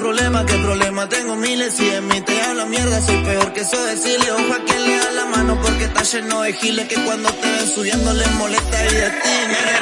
problema, qué problema, tengo miles y en mí te habla mierda, soy peor que eso decirle, ojo a quien le da la mano porque está lleno de giles que cuando te ven subiendo les molesta y de ti,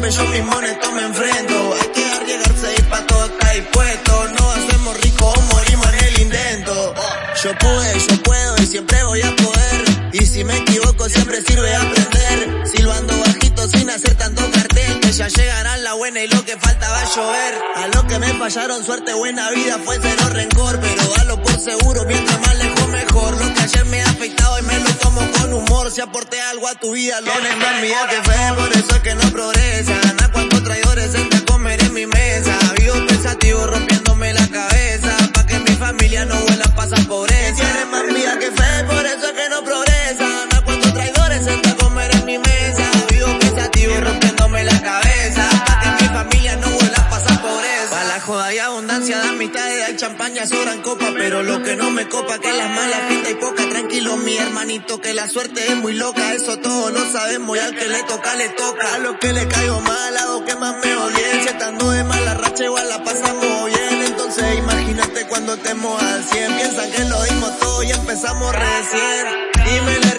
mi propia compa, yo mismo en esto me enfrento, hay que arriesgarse y pa' todo está dispuesto, no hacemos ricos o morimos en el intento, yo pude, yo puedo y siempre voy a poder, y si me equivoco siempre sirve aprender, silbando bajito sin hacer tanto cartel, que ya llegará la buena y lo que falta va a llover, a lo que me fallaron suerte, buena vida fue cero rencor, pero dalo por seguro, mientras más aporté algo a tu vida, lo mía que fe, por eso es que no progresan, abundancia de amistades hay champaña, sobran copas, pero lo que no me copa que las malas gente hay poca, tranquilo mi hermanito que la suerte es muy loca, eso todos lo sabemos y al que le toca le toca, a lo que le caigo mal, hago que más me odien, si estando de mala racha igual la pasamos bien, entonces imagínate cuando estemos al 100, piensan que lo dimos todo y empezamos recién, y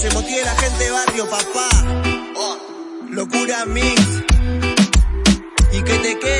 se motive la gente barrio, papá. Oh, locura mix. Y que te quede.